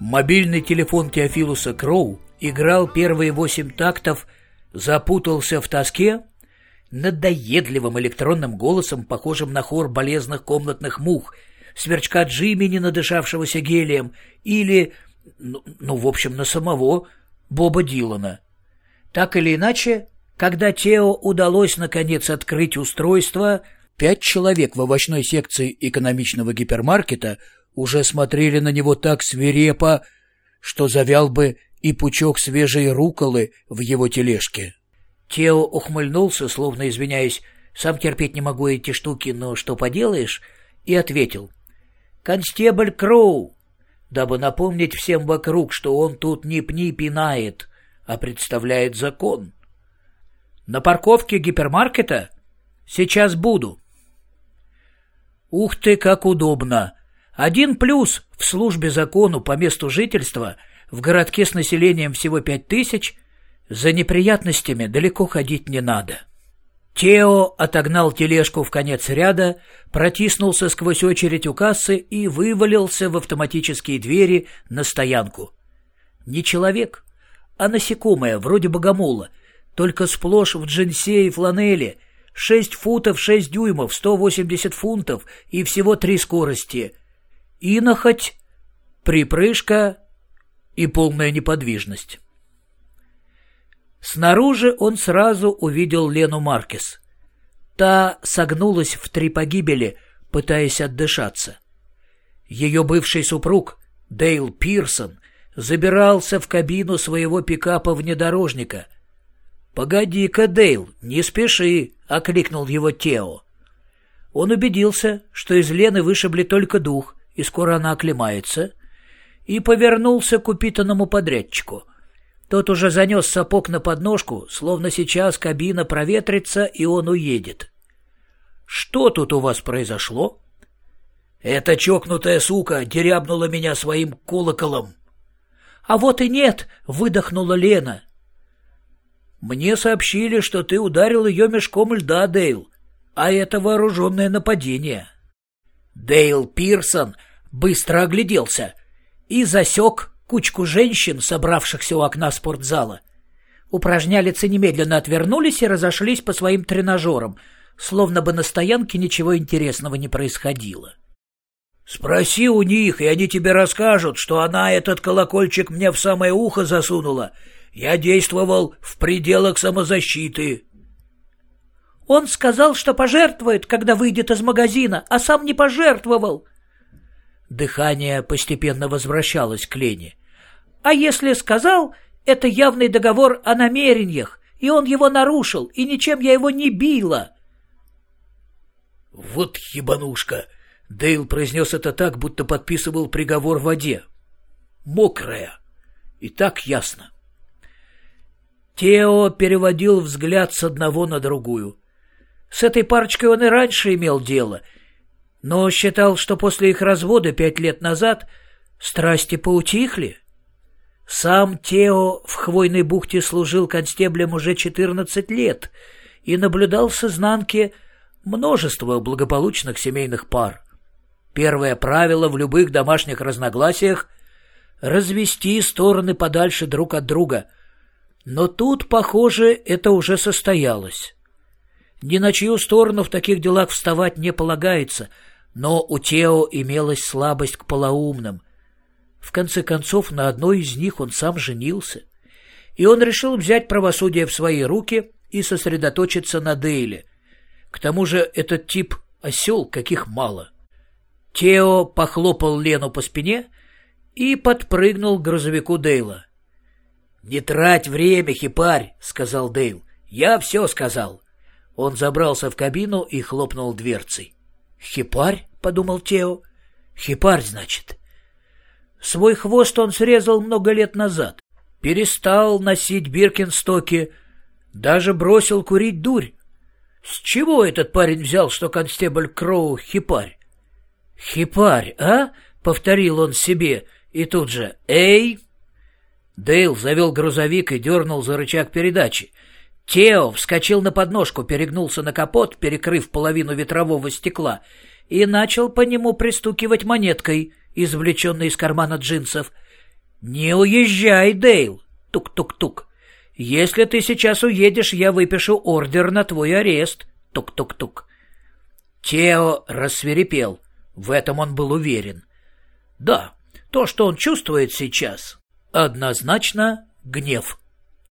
Мобильный телефон Теофилуса Кроу играл первые восемь тактов, запутался в тоске, надоедливым электронным голосом, похожим на хор болезных комнатных мух, сверчка Джимми, надышавшегося гелием, или, ну, ну, в общем, на самого Боба Дилана. Так или иначе, когда Тео удалось наконец открыть устройство, пять человек в овощной секции экономичного гипермаркета уже смотрели на него так свирепо, что завял бы и пучок свежей руколы в его тележке. Тео ухмыльнулся, словно извиняясь, «Сам терпеть не могу эти штуки, но что поделаешь?» и ответил, «Констебль Кроу!» дабы напомнить всем вокруг, что он тут не пни пинает, а представляет закон. «На парковке гипермаркета? Сейчас буду». «Ух ты, как удобно!» Один плюс в службе закону по месту жительства в городке с населением всего пять тысяч за неприятностями далеко ходить не надо. Тео отогнал тележку в конец ряда, протиснулся сквозь очередь у кассы и вывалился в автоматические двери на стоянку. Не человек, а насекомое, вроде богомола, только сплошь в джинсе и фланели, шесть футов шесть дюймов, сто восемьдесят фунтов и всего три скорости — инохоть, припрыжка и полная неподвижность. Снаружи он сразу увидел Лену Маркес. Та согнулась в три погибели, пытаясь отдышаться. Ее бывший супруг, Дейл Пирсон, забирался в кабину своего пикапа-внедорожника. «Погоди-ка, Дейл, не спеши!» — окликнул его Тео. Он убедился, что из Лены вышибли только дух, и скоро она оклемается, и повернулся к упитанному подрядчику. Тот уже занес сапог на подножку, словно сейчас кабина проветрится, и он уедет. «Что тут у вас произошло?» «Эта чокнутая сука дерябнула меня своим колоколом». «А вот и нет!» — выдохнула Лена. «Мне сообщили, что ты ударил ее мешком льда, Дейл, а это вооруженное нападение». Дейл Пирсон быстро огляделся и засек кучку женщин, собравшихся у окна спортзала. Упражнялицы немедленно отвернулись и разошлись по своим тренажерам, словно бы на стоянке ничего интересного не происходило. «Спроси у них, и они тебе расскажут, что она этот колокольчик мне в самое ухо засунула. Я действовал в пределах самозащиты». Он сказал, что пожертвует, когда выйдет из магазина, а сам не пожертвовал. Дыхание постепенно возвращалось к Лене. А если сказал, это явный договор о намерениях, и он его нарушил, и ничем я его не била. Вот ебанушка! Дейл произнес это так, будто подписывал приговор в воде. Мокрая. И так ясно. Тео переводил взгляд с одного на другую. С этой парочкой он и раньше имел дело, но считал, что после их развода пять лет назад страсти поутихли. Сам Тео в Хвойной бухте служил констеблем уже 14 лет и наблюдал с изнанки множество благополучных семейных пар. Первое правило в любых домашних разногласиях — развести стороны подальше друг от друга. Но тут, похоже, это уже состоялось. Ни на чью сторону в таких делах вставать не полагается, но у Тео имелась слабость к полоумным. В конце концов, на одной из них он сам женился. И он решил взять правосудие в свои руки и сосредоточиться на Дейле. К тому же этот тип осел, каких мало. Тео похлопал Лену по спине и подпрыгнул к грузовику Дейла. «Не трать время, хипарь!» — сказал Дейл. «Я все сказал. Он забрался в кабину и хлопнул дверцей. «Хипарь?» — подумал Тео. «Хипарь, значит». Свой хвост он срезал много лет назад. Перестал носить биркинстоки, даже бросил курить дурь. С чего этот парень взял, что констебль Кроу — хипарь? «Хипарь, а?» — повторил он себе, и тут же «Эй!» Дейл завел грузовик и дернул за рычаг передачи. Тео вскочил на подножку, перегнулся на капот, перекрыв половину ветрового стекла, и начал по нему пристукивать монеткой, извлеченной из кармана джинсов. «Не уезжай, Дейл!» Тук-тук-тук. «Если ты сейчас уедешь, я выпишу ордер на твой арест!» Тук-тук-тук. Тео рассверепел. В этом он был уверен. Да, то, что он чувствует сейчас, однозначно гнев.